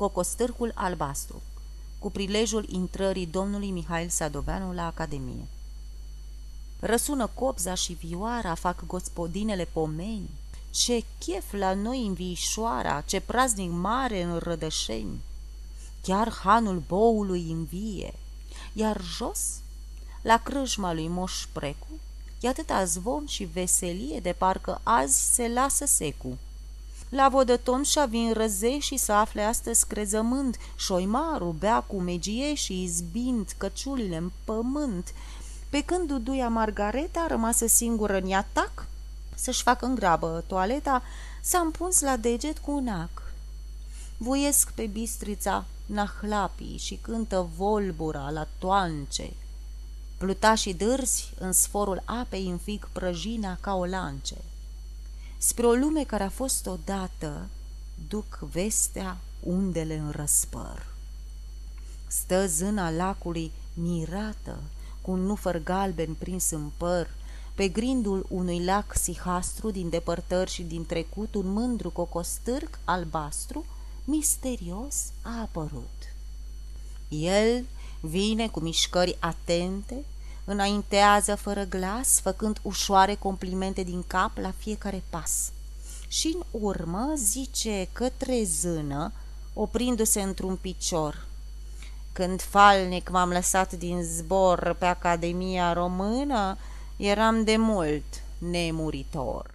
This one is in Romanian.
Cocostârcul albastru, cu prilejul intrării domnului Mihail Sadoveanu la Academie. Răsună copza și vioara, fac gospodinele pomeni, ce chef la noi în viișoara, ce praznic mare în rădășeni. Chiar hanul boului învie, iar jos, la crâșma lui Moș Precu, e atâta zvon și veselie de parcă azi se lasă secu. La vodăton și-a vin răze și să afle astăzi crezământ, șoimarul bea cu megie și izbind căciulile în pământ, pe când Duduia Margareta, rămasă singură în atac, să-și facă în grabă toaleta, s-a împuns la deget cu un ac. Voiesc pe bistrița nahlapii și cântă volbura la toance. Pluta și dârzi în sforul apei înfig prăjina ca o lance. Spre o lume care a fost odată, duc vestea undele în răspăr. Stă zâna lacului mirată, cu un nufăr galben prins în păr, pe grindul unui lac sihastru din depărtări și din trecut, un mândru cocostârc albastru, misterios a apărut. El vine cu mișcări atente, înaintează fără glas, făcând ușoare complimente din cap la fiecare pas. Și în urmă zice către zână, oprindu-se într-un picior. Când falnic m-am lăsat din zbor pe Academia Română, eram de mult nemuritor.